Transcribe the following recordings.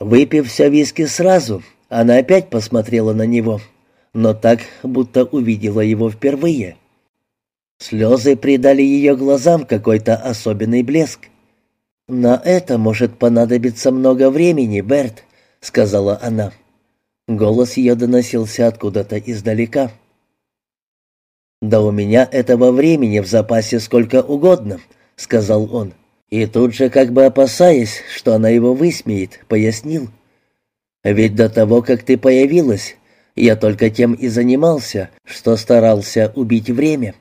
Выпив все виски сразу, она опять посмотрела на него, но так, будто увидела его впервые. Слезы придали ее глазам какой-то особенный блеск. «На это может понадобиться много времени, Берт», — сказала она. Голос ее доносился откуда-то издалека. «Да у меня этого времени в запасе сколько угодно», — сказал он. И тут же, как бы опасаясь, что она его высмеет, пояснил. «Ведь до того, как ты появилась, я только тем и занимался, что старался убить время».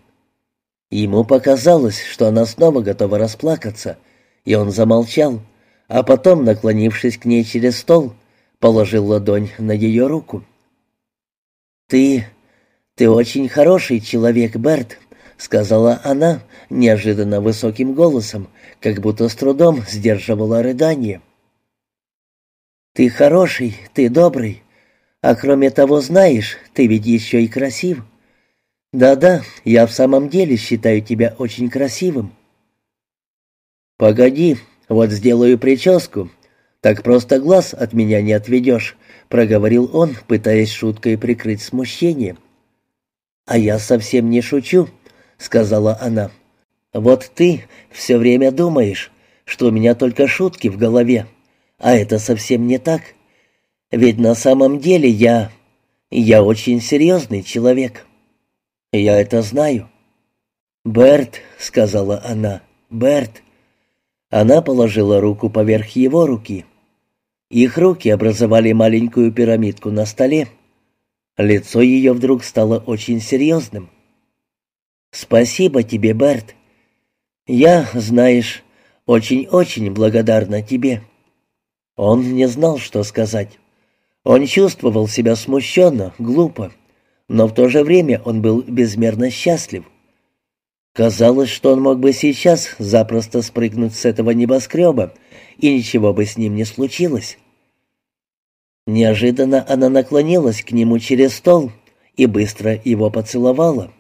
Ему показалось, что она снова готова расплакаться, и он замолчал, а потом, наклонившись к ней через стол, положил ладонь на ее руку. «Ты... ты очень хороший человек, Берт», — сказала она неожиданно высоким голосом, как будто с трудом сдерживала рыдание. «Ты хороший, ты добрый, а кроме того, знаешь, ты ведь еще и красив. Да-да, я в самом деле считаю тебя очень красивым». «Погоди, вот сделаю прическу. Так просто глаз от меня не отведешь», — проговорил он, пытаясь шуткой прикрыть смущение. «А я совсем не шучу», — сказала она. «Вот ты все время думаешь, что у меня только шутки в голове, а это совсем не так. Ведь на самом деле я... я очень серьезный человек. Я это знаю». «Берт», — сказала она, — «Берт». Она положила руку поверх его руки. Их руки образовали маленькую пирамидку на столе. Лицо ее вдруг стало очень серьезным. «Спасибо тебе, Берт. Я, знаешь, очень-очень благодарна тебе». Он не знал, что сказать. Он чувствовал себя смущенно, глупо, но в то же время он был безмерно счастлив. Казалось, что он мог бы сейчас запросто спрыгнуть с этого небоскреба, и ничего бы с ним не случилось. Неожиданно она наклонилась к нему через стол и быстро его поцеловала.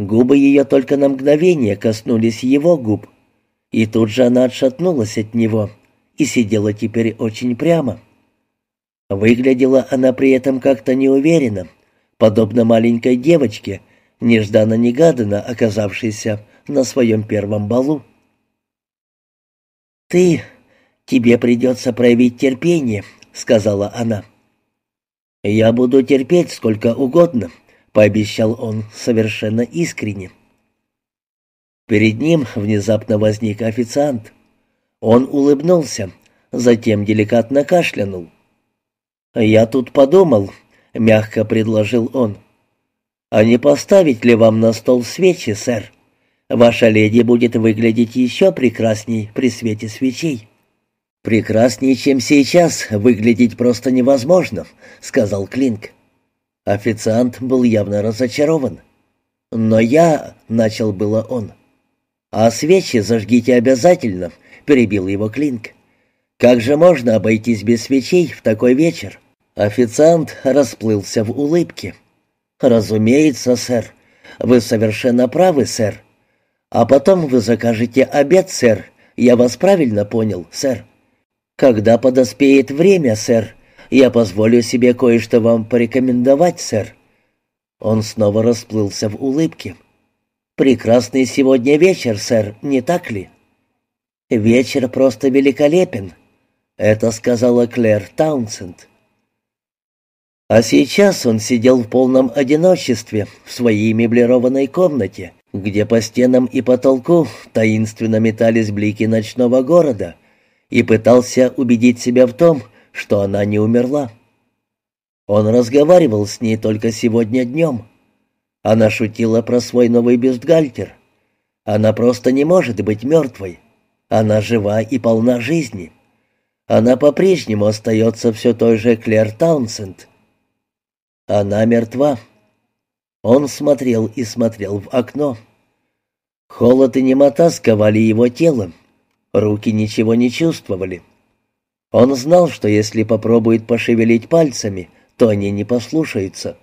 Губы ее только на мгновение коснулись его губ, и тут же она отшатнулась от него и сидела теперь очень прямо. Выглядела она при этом как-то неуверенно, подобно маленькой девочке, нежданно-негаданно оказавшейся на своем первом балу. «Ты... тебе придется проявить терпение», — сказала она. «Я буду терпеть сколько угодно», — пообещал он совершенно искренне. Перед ним внезапно возник официант. Он улыбнулся, затем деликатно кашлянул. «Я тут подумал», — мягко предложил он. «А не поставить ли вам на стол свечи, сэр? Ваша леди будет выглядеть еще прекрасней при свете свечей». «Прекраснее, чем сейчас, выглядеть просто невозможно», — сказал Клинк. Официант был явно разочарован. «Но я...» — начал было он. «А свечи зажгите обязательно», — перебил его Клинк. «Как же можно обойтись без свечей в такой вечер?» Официант расплылся в улыбке. «Разумеется, сэр. Вы совершенно правы, сэр. А потом вы закажете обед, сэр. Я вас правильно понял, сэр. Когда подоспеет время, сэр, я позволю себе кое-что вам порекомендовать, сэр». Он снова расплылся в улыбке. «Прекрасный сегодня вечер, сэр, не так ли?» «Вечер просто великолепен», — это сказала Клэр Таунсенд. А сейчас он сидел в полном одиночестве в своей меблированной комнате, где по стенам и потолку таинственно метались блики ночного города, и пытался убедить себя в том, что она не умерла. Он разговаривал с ней только сегодня днем. Она шутила про свой новый бюстгальтер. Она просто не может быть мертвой. Она жива и полна жизни. Она по-прежнему остается все той же Клэр Таунсенд. Она мертва. Он смотрел и смотрел в окно. Холод и немота сковали его телом. Руки ничего не чувствовали. Он знал, что если попробует пошевелить пальцами, то они не послушаются.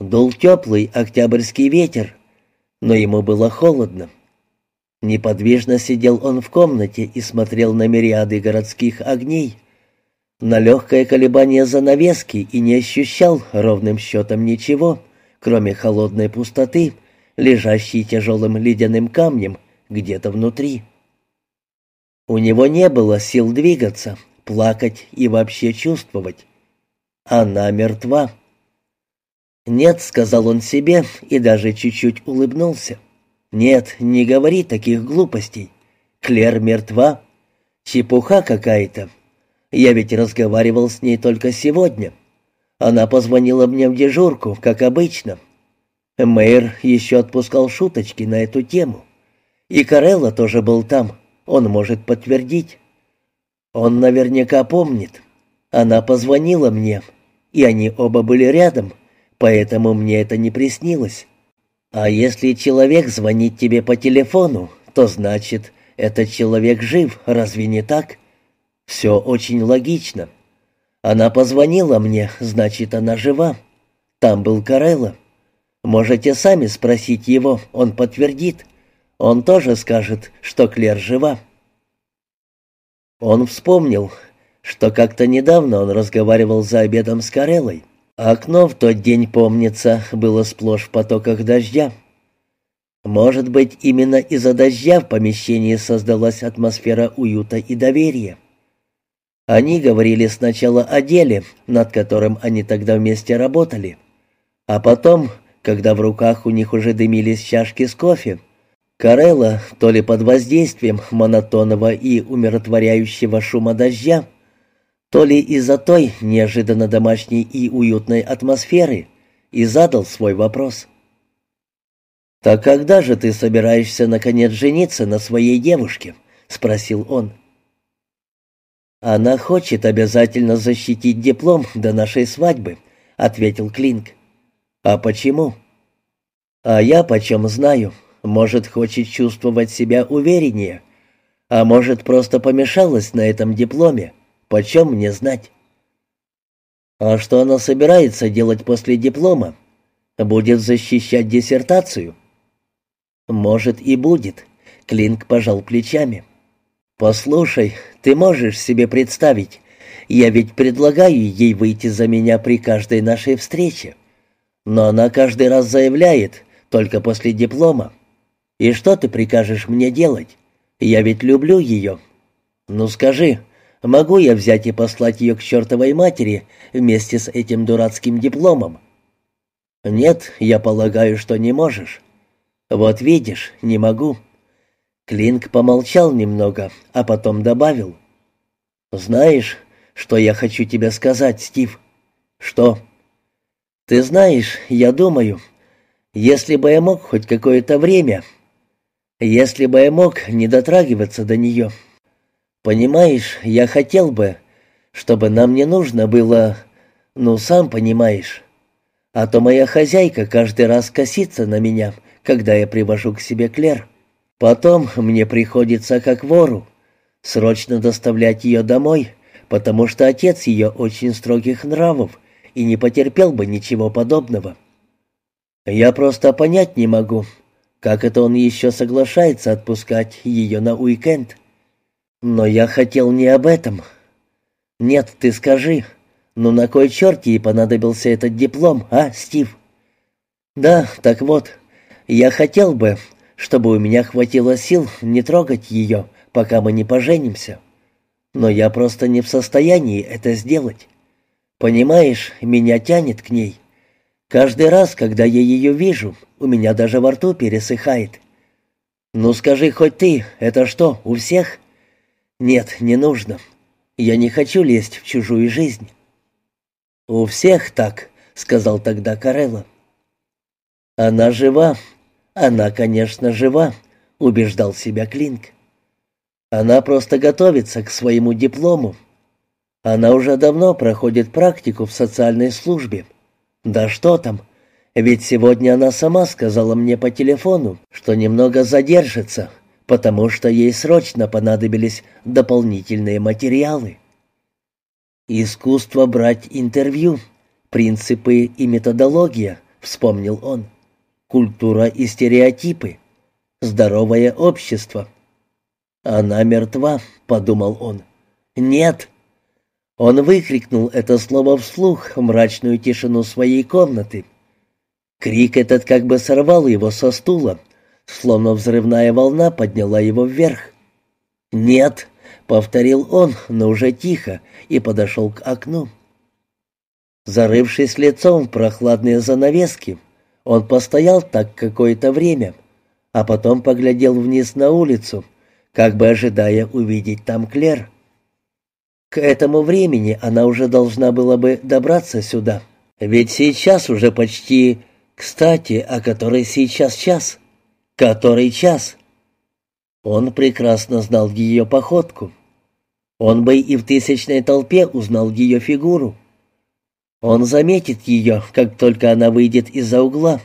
Дул теплый октябрьский ветер, но ему было холодно. Неподвижно сидел он в комнате и смотрел на мириады городских огней. на легкое колебание занавески и не ощущал ровным счетом ничего, кроме холодной пустоты, лежащей тяжелым ледяным камнем где-то внутри. У него не было сил двигаться, плакать и вообще чувствовать. Она мертва. «Нет», — сказал он себе и даже чуть-чуть улыбнулся. «Нет, не говори таких глупостей. Клер мертва. Чепуха какая-то. Я ведь разговаривал с ней только сегодня. Она позвонила мне в дежурку, как обычно. Мэйр еще отпускал шуточки на эту тему. И Карелла тоже был там, он может подтвердить. Он наверняка помнит. Она позвонила мне, и они оба были рядом, поэтому мне это не приснилось. А если человек звонит тебе по телефону, то значит, этот человек жив, разве не так? Все очень логично. Она позвонила мне, значит, она жива. Там был Карелла. Можете сами спросить его, он подтвердит. Он тоже скажет, что Клер жива. Он вспомнил, что как-то недавно он разговаривал за обедом с Кареллой. Окно в тот день, помнится, было сплошь в потоках дождя. Может быть, именно из-за дождя в помещении создалась атмосфера уюта и доверия. Они говорили сначала о деле, над которым они тогда вместе работали, а потом, когда в руках у них уже дымились чашки с кофе, Карелла, то ли под воздействием монотонного и умиротворяющего шума дождя, то ли из-за той неожиданно домашней и уютной атмосферы, и задал свой вопрос. «Так когда же ты собираешься, наконец, жениться на своей девушке?» — спросил он. «Она хочет обязательно защитить диплом до нашей свадьбы», — ответил Клинк. «А почему?» «А я почем знаю. Может, хочет чувствовать себя увереннее. А может, просто помешалась на этом дипломе. Почем мне знать? А что она собирается делать после диплома? Будет защищать диссертацию? Может, и будет. Клинк пожал плечами. «Послушай, ты можешь себе представить, я ведь предлагаю ей выйти за меня при каждой нашей встрече. Но она каждый раз заявляет, только после диплома. И что ты прикажешь мне делать? Я ведь люблю ее. Ну скажи, могу я взять и послать ее к чертовой матери вместе с этим дурацким дипломом? Нет, я полагаю, что не можешь. Вот видишь, не могу. Клинк помолчал немного, а потом добавил. Знаешь, что я хочу тебе сказать, Стив? Что? Ты знаешь, я думаю, если бы я мог хоть какое-то время если бы я мог не дотрагиваться до нее. Понимаешь, я хотел бы, чтобы нам не нужно было... Ну, сам понимаешь. А то моя хозяйка каждый раз косится на меня, когда я привожу к себе Клер. Потом мне приходится, как вору, срочно доставлять ее домой, потому что отец ее очень строгих нравов и не потерпел бы ничего подобного. Я просто понять не могу, как это он еще соглашается отпускать ее на уикенд? Но я хотел не об этом. Нет, ты скажи, ну на кой черт ей понадобился этот диплом, а, Стив? Да, так вот, я хотел бы, чтобы у меня хватило сил не трогать ее, пока мы не поженимся. Но я просто не в состоянии это сделать. Понимаешь, меня тянет к ней. Каждый раз, когда я ее вижу, у меня даже во рту пересыхает. Ну скажи хоть ты, это что, у всех? Нет, не нужно. Я не хочу лезть в чужую жизнь. У всех так, сказал тогда Карелла. Она жива. Она, конечно, жива, убеждал себя Клинк. Она просто готовится к своему диплому. Она уже давно проходит практику в социальной службе да что там? Ведь сегодня она сама сказала мне по телефону, что немного задержится, потому что ей срочно понадобились дополнительные материалы. «Искусство брать интервью, принципы и методология», — вспомнил он. «Культура и стереотипы, здоровое общество». «Она мертва», — подумал он. «Нет». Он выкрикнул это слово вслух в мрачную тишину своей комнаты. Крик этот как бы сорвал его со стула, словно взрывная волна подняла его вверх. «Нет», — повторил он, но уже тихо, и подошел к окну. Зарывшись лицом в прохладные занавески, он постоял так какое-то время, а потом поглядел вниз на улицу, как бы ожидая увидеть там Клер. К этому времени она уже должна была бы добраться сюда, ведь сейчас уже почти... Кстати, а который сейчас час? Который час? Он прекрасно знал ее походку. Он бы и в тысячной толпе узнал ее фигуру. Он заметит ее, как только она выйдет из-за угла.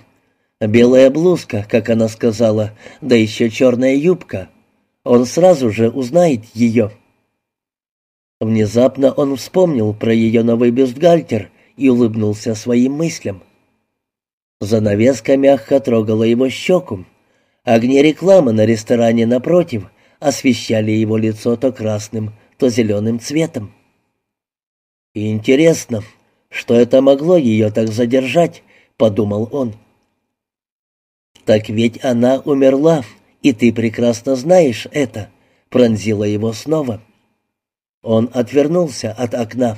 Белая блузка, как она сказала, да еще черная юбка. Он сразу же узнает ее. Внезапно он вспомнил про ее новый бюстгальтер и улыбнулся своим мыслям. Занавеска мягко трогала его щеку. Огни рекламы на ресторане напротив освещали его лицо то красным, то зеленым цветом. Интересно, что это могло ее так задержать, подумал он. Так ведь она умерла, и ты прекрасно знаешь это, пронзила его снова. Он отвернулся от окна,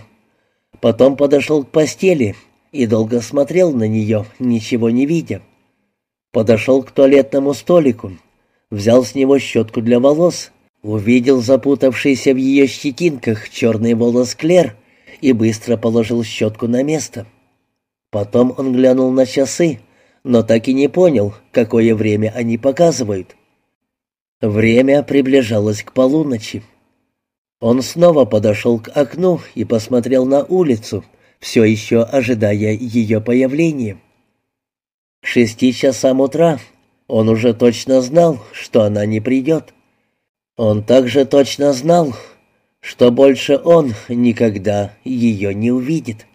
потом подошел к постели и долго смотрел на нее, ничего не видя. Подошел к туалетному столику, взял с него щетку для волос, увидел запутавшийся в ее щетинках черный волос Клер и быстро положил щетку на место. Потом он глянул на часы, но так и не понял, какое время они показывают. Время приближалось к полуночи. Он снова подошел к окну и посмотрел на улицу, все еще ожидая ее появления. К шести часам утра он уже точно знал, что она не придет. Он также точно знал, что больше он никогда ее не увидит.